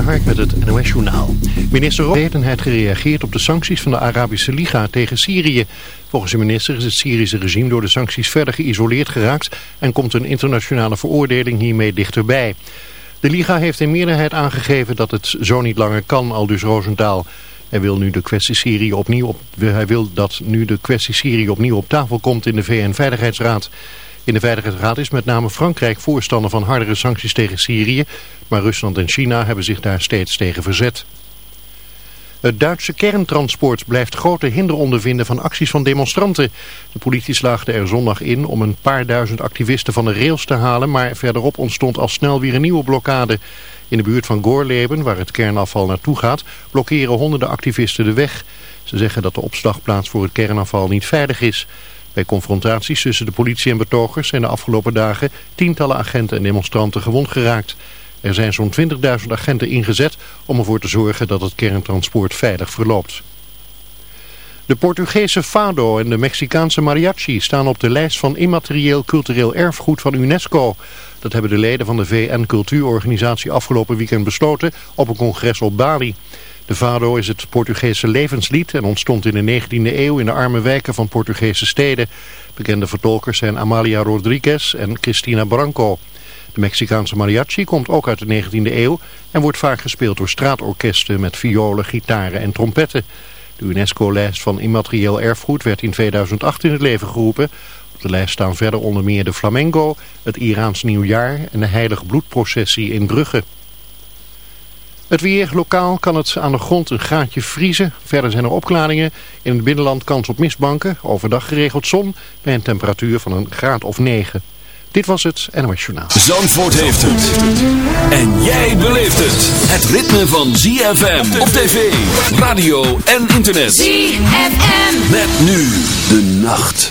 Hark met het NOS Journaal. Minister Roosentaal gereageerd op de sancties van de Arabische Liga tegen Syrië. Volgens de minister is het Syrische regime door de sancties verder geïsoleerd geraakt... en komt een internationale veroordeling hiermee dichterbij. De Liga heeft in meerderheid aangegeven dat het zo niet langer kan, al dus Roosentaal. Hij wil, nu de kwestie Syrië opnieuw op, hij wil dat nu de kwestie Syrië opnieuw op tafel komt in de VN-veiligheidsraad... In de Veiligheidsraad is met name Frankrijk voorstander van hardere sancties tegen Syrië, maar Rusland en China hebben zich daar steeds tegen verzet. Het Duitse kerntransport blijft grote hinder ondervinden van acties van demonstranten. De politie slaagde er zondag in om een paar duizend activisten van de rails te halen, maar verderop ontstond al snel weer een nieuwe blokkade. In de buurt van Gorleben, waar het kernafval naartoe gaat, blokkeren honderden activisten de weg. Ze zeggen dat de opslagplaats voor het kernafval niet veilig is. Bij confrontaties tussen de politie en betogers zijn de afgelopen dagen tientallen agenten en demonstranten gewond geraakt. Er zijn zo'n 20.000 agenten ingezet om ervoor te zorgen dat het kerntransport veilig verloopt. De Portugese Fado en de Mexicaanse Mariachi staan op de lijst van immaterieel cultureel erfgoed van UNESCO. Dat hebben de leden van de VN-cultuurorganisatie afgelopen weekend besloten op een congres op Bali. De Fado is het Portugese levenslied en ontstond in de 19e eeuw in de arme wijken van Portugese steden. Bekende vertolkers zijn Amalia Rodriguez en Cristina Branco. De Mexicaanse mariachi komt ook uit de 19e eeuw en wordt vaak gespeeld door straatorkesten met violen, gitaren en trompetten. De UNESCO-lijst van immaterieel erfgoed werd in 2008 in het leven geroepen. Op de lijst staan verder onder meer de flamengo, het Iraans nieuwjaar en de heilige bloedprocessie in Brugge. Het weer, lokaal kan het aan de grond een graadje vriezen. Verder zijn er opklaringen. In het binnenland kans op mistbanken. Overdag geregeld zon bij een temperatuur van een graad of 9. Dit was het NOS Journaal. Zandvoort heeft het. En jij beleeft het. Het ritme van ZFM op tv, radio en internet. ZFM. Met nu de nacht.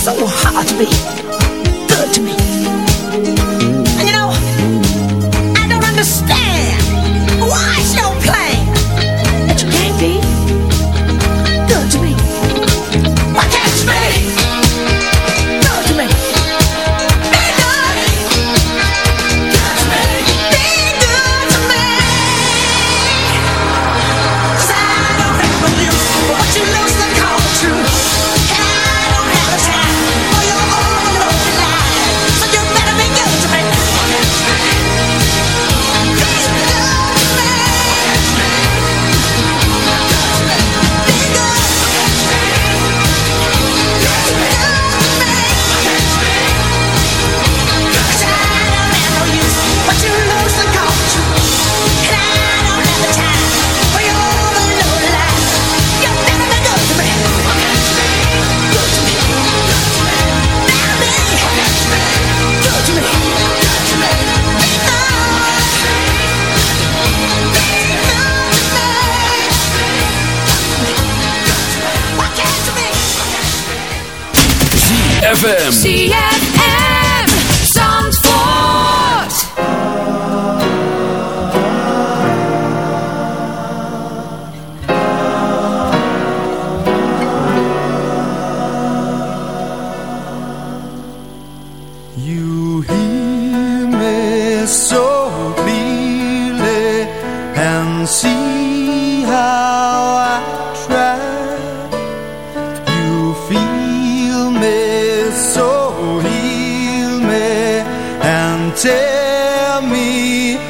so hard to be. Tear me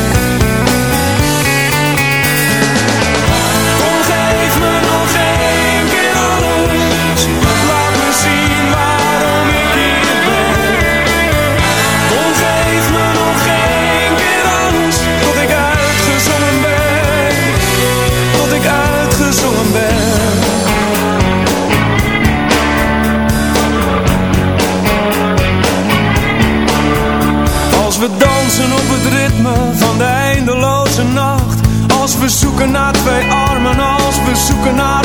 Zoeken naar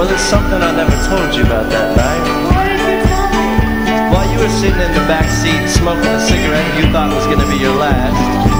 Well, there's something I never told you about that night. While you were sitting in the back seat smoking a cigarette you thought was going to be your last.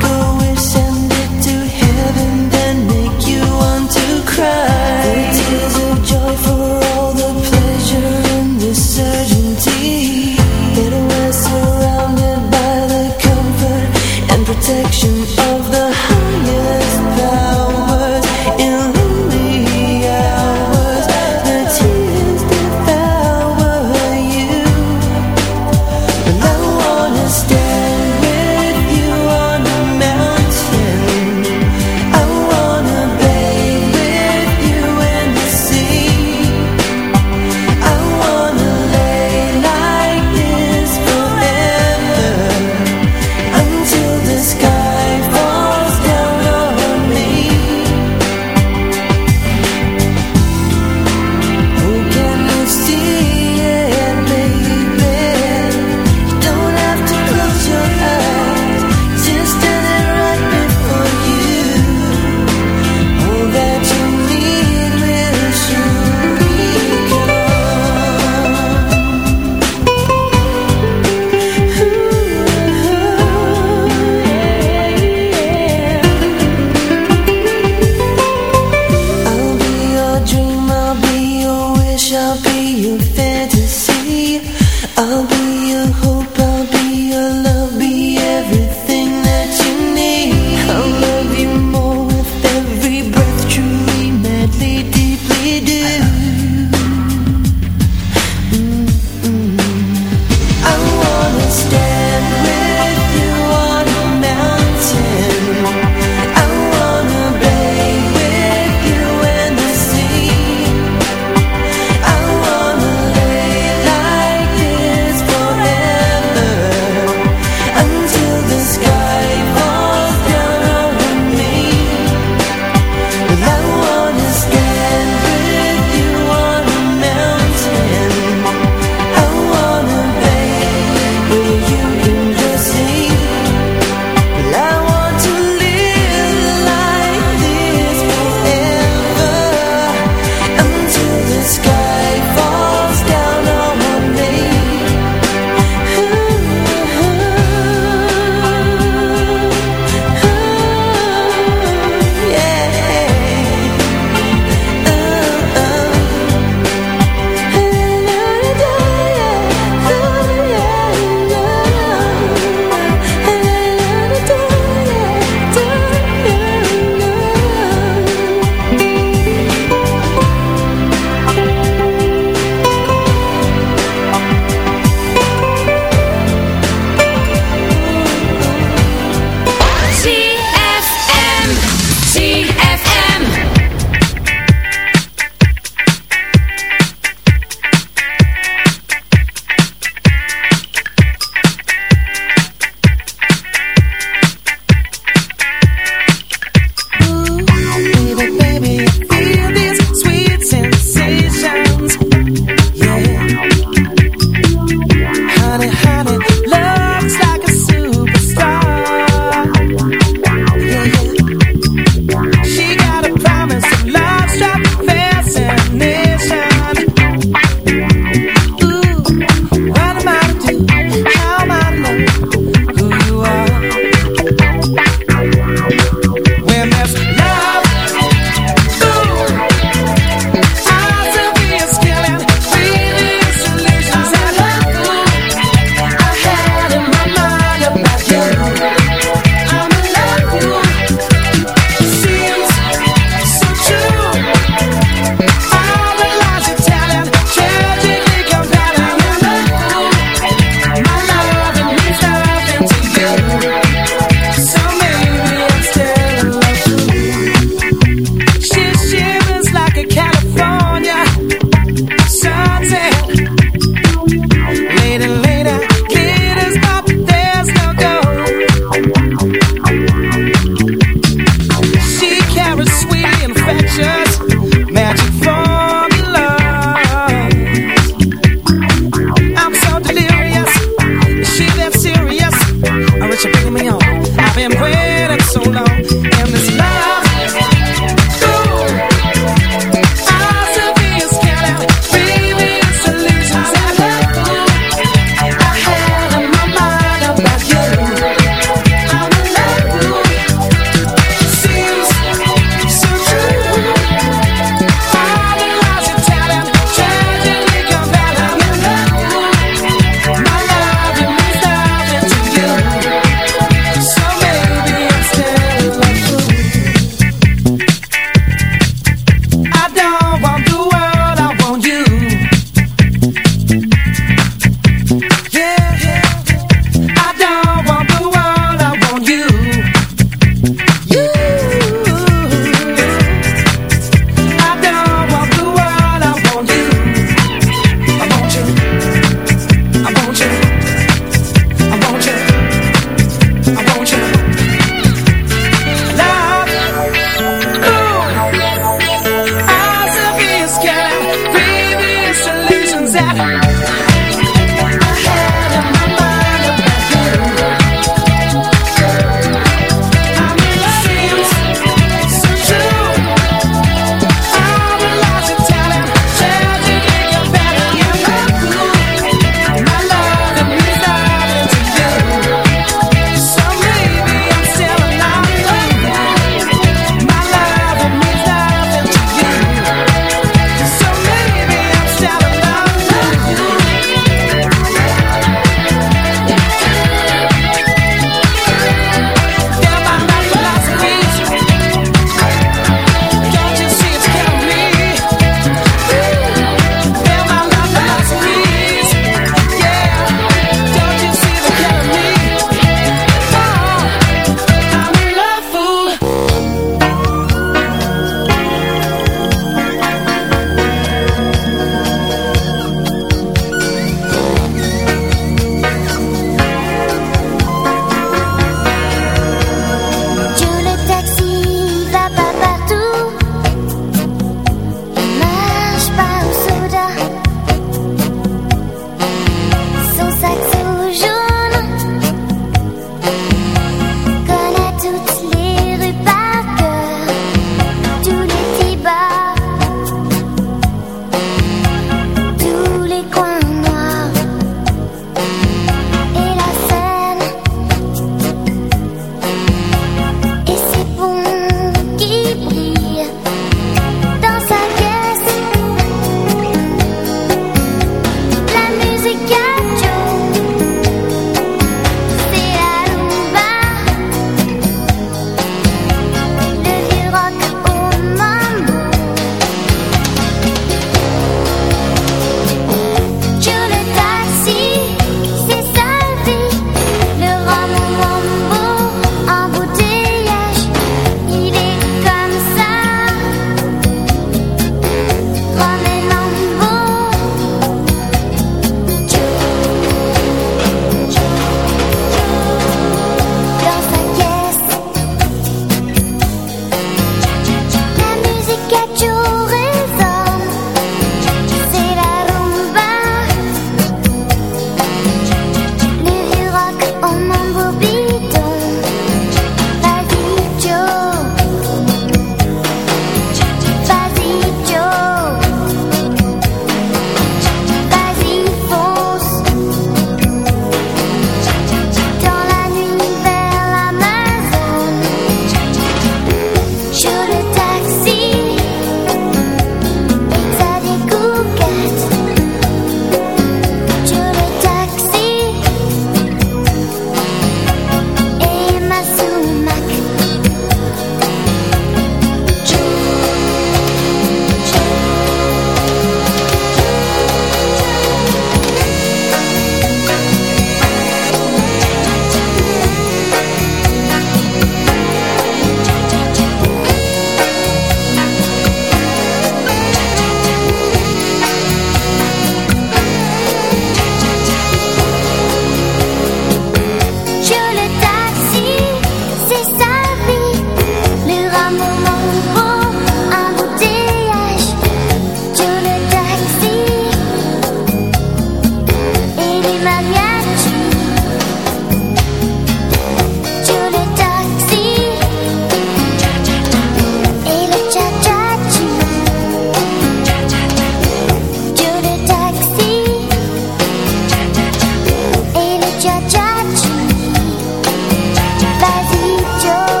在地球。